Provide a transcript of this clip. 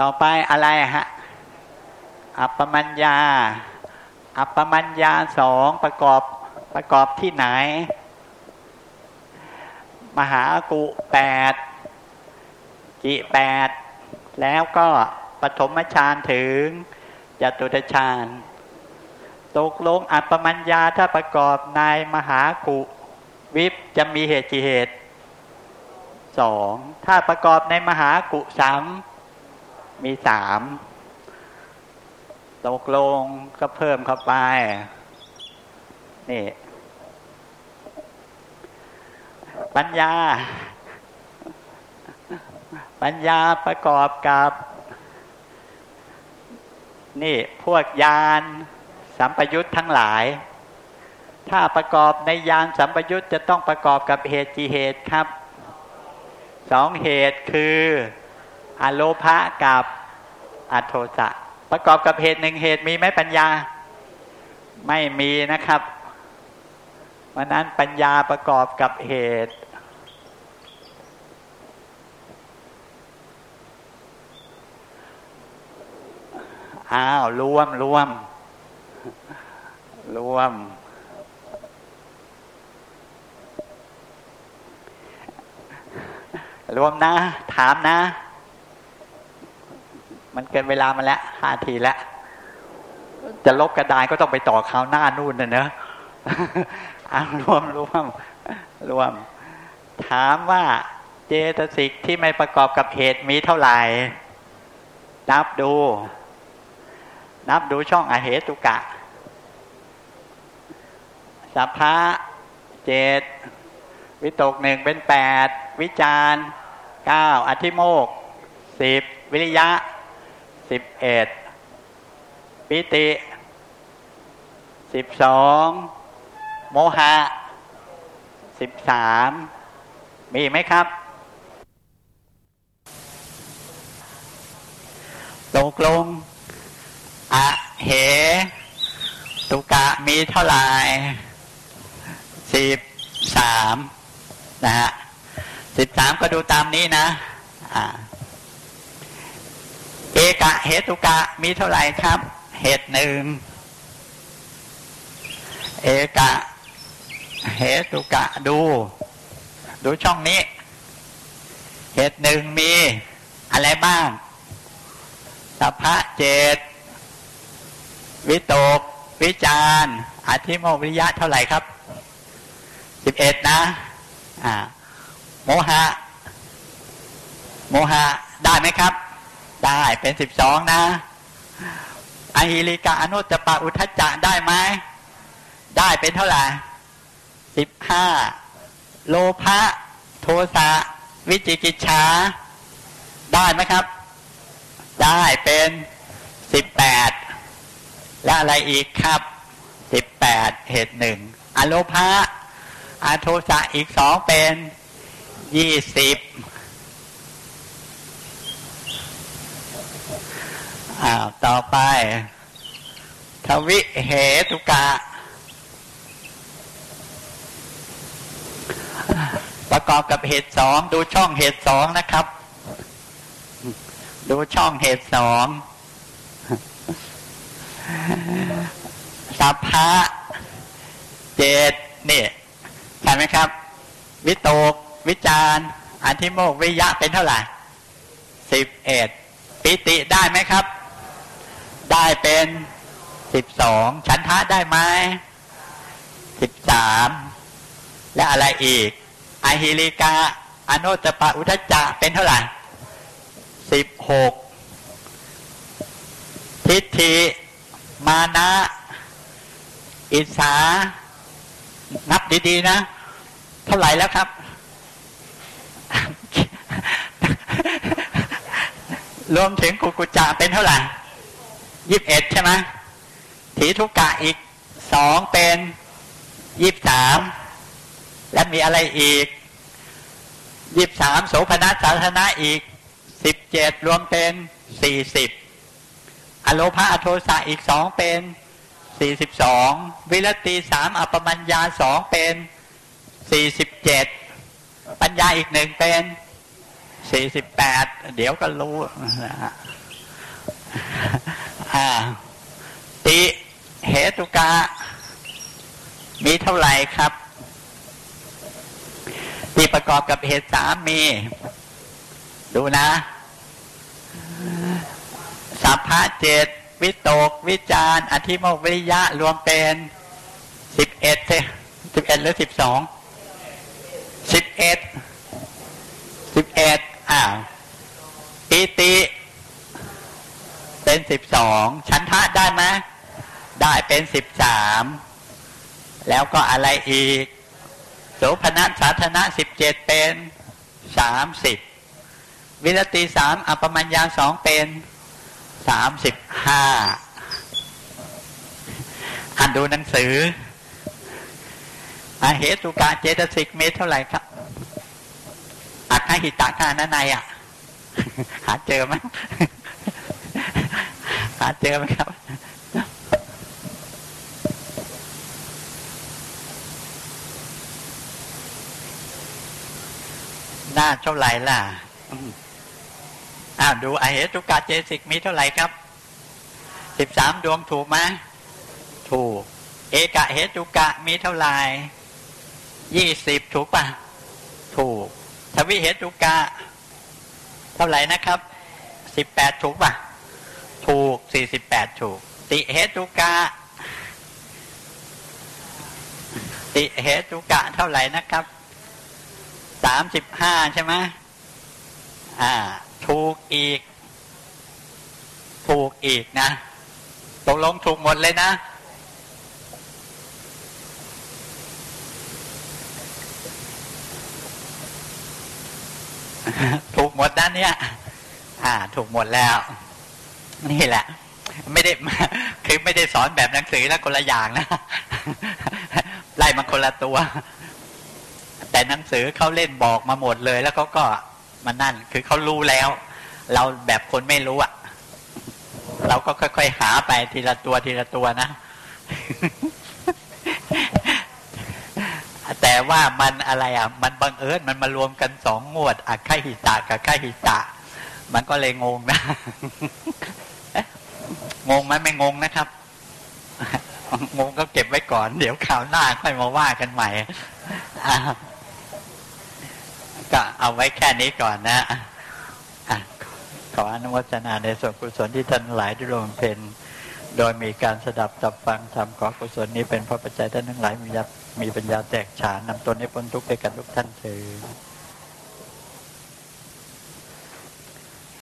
ต่อไปอะไรฮะ อัปปมัญญา อัปปมัญญาสองประกอบประกอบที่ไหน มหากุแปดกิแปดแล้วก็ปฐมฌานถึงจตุตฌานตกลงอัปปมัญญาถ้าประกอบในมหากุวิปจะมีเหตุกี่เหตุสองถ้าประกอบในมหากุสาม มีสามตกลงก็เพิ่มเข้าไป นี่ ปัญญา ปัญญาประกอบกับ นี่พวกยานสัมปยุตทั้งหลาย ถ้าประกอบในยานสัมปยุตจะต้องประกอบกับเหตุกี่เหตุครับ สองเหตุคือ อโลภะกับอโทสะประกอบกับเหตุหนึ่งเหตุมีไหมปัญญา ไม่มีนะครับวันนั้นปัญญาประกอบกับเหตุ อ้าวรวมรวมรวม รวมนะ ถามนะ มันเกินเวลามาแล้วห้าทีแล้วจะลบกระดานก็ต้องไปต่อคราวหน้านู่นนะเนอะอารวมรวมรวม ถามว่าเจตสิกที่ไม่ประกอบกับเหตุมีเท่าไหร่ นับดู นับดูช่องอเหตุกะ สัพพะเจตวิตกหนึ่งเป็นแปด วิจารเก้าอธิโมกสิบวิริยะ สิบเอ็ดปิติสิบสองโมหะสิบสามมีไหมครับ ตกลงอะเห ตุกะมีเท่าไหร่สิบสามนะฮะสิบสามก็ดูตามนี้นะ อ่า กะเหตุกะมีเท่าไหร่ครับ เหตุหนึ่งเอกะเหตุกะดู ดูช่องนี้ เหตุหนึ่งมีอะไรบ้างสัพพะเจตวิตก วิจารอธิโมวิยะเท่าไหร่ครับสิบเอ็ดนะอ่าโมหะ โมหะได้ไหมครับ ได้เป็นสิบสองนะอหิริกาอนุตปะอุทจจะได้ไหมได้เป็นเท่าไหร่สิบห้าโลภะโทสะวิจิกิจฉาได้ไหมครับ ได้เป็นสิบแปดและอะไรอีกครับสิบแปดเหตุหนึ่งอโลภะอาโทสะอีกสองเป็นยี่สิบ อ้าวต่อไป ทวิเหตุกะ ประกอบกับเหตุสองดูช่องเหตุสองนะครับ ดูช่องเหตุสองสัพพะเจตเนี่ยใช่ไหมครับ วิโตกวิจารอันทิโมกวิยะเป็นเท่าไหร่สิบเอ็ด ปิติได้ไหมครับ ได้เป็นสิบสองฉันทะได้ไหมสิบสามและอะไรอีกอหิริกาอโนตปะอุทจจะเป็นเท่าไหร่สิบหกทิฏฐิมานะ อิสานับดีๆนะ เท่าไหร่แล้วครับ รวมถึงกุกุจจะเป็นเท่าไหร่ยี่สิบเอ็ดใช่ไหมถีทุกกะอีกสองเป็นยี่สิบสามและมีอะไรอีกยี่สิบสามโสภณสาธนะอีกสิบเจ็ดรวมเป็นสี่สิบอโลภะอโทสะอีกสองเป็นสี่สิบสองวิรติสามอัปมัญญาสองเป็นสี่สิบเจ็ดปัญญาอีกหนึ่งเป็น สี่สิบแปดเดี๋ยวก็รู้นะฮะอ่าติเหตุกะ มีเท่าไหร่ครับ ที่ประกอบกับเหตุสามมี ดูนะสัพพะเจ็ดวิตก วิจารอธิโมกวิริยะรวมเป็นสิบเอ็ดสิบเอ็ดหรือสิบสองสิบเอ็ดสิบเอ็ด ปีติ เป็นสิบสองชั้นทะได้ไหมได้เป็นสิบสามแล้วก็อะไรอีกโสภณสาธนะสิบเจ็ดเป็นสามสิบวิรติสามอปมัญญาสองเป็นสามสิบห้าอ่านดูหนังสืออาเหตุกาเจตสิกเมตรเท่าไหร่ครับ อักขหิตาคานาในอะ หาเจอไหมหาเจอไหมครับหน้าเท่าไหร่ล่ะอ้าวดูอเหตุกาเจสิกมีเท่าไหร่ครับสิบสามดวงถูกไหมถูก เอกะเหตุกะมีเท่าไหร่ยี่สิบถูกปะถูก ทวิเหตุกะ เท่าไหร่นะครับสิบแปดถูกป่ะ ถูกสี่สิบแปดถูก ติเหตุกะ ติเหตุกะ เท่าไหร่นะครับสามสิบห้าใช่ไหมอ่า ถูกอีก ถูกอีกนะตกลงถูกหมดเลยนะ ถูกหมดนเนี่ยอ่า ถูกหมดแล้ว นี่แหละ ไม่ได้คือไม่ได้สอนแบบหนังสือแล้วคนละอย่างนะไล่มาคนละตัว แต่หนังสือเขาเล่นบอกมาหมดเลย แล้วเขาก็มานั่น คือเขารู้แล้ว เราแบบคนไม่รู้อะเราก็ค่อยๆหาไปทีละตัวทีละตัวนะ แต่ว่ามันอะไรอะ มันบังเอิญมันมารวมกันสองงวดอะไคหิตะกับไคหิตะ มันก็เลยงงนะ งงไหมไม่งงนะครับ งงก็เก็บไว้ก่อน เดี๋ยวข่าวหน้าค่อยมาว่ากันใหม่ก็เอาไว้แค่นี้ก่อนนะขออนุโมทนาในส่วนกุศลที่ท่านหลายได้ร่วมเพน โดยมีการสดับตับฟังทำขอกุศลนี้เป็นพระปัจจัยท่านทั้งหลายมีมีปัญญาแตกฉานนำตนให้พ้นทุกข์ไปกันทุกท่านเถิด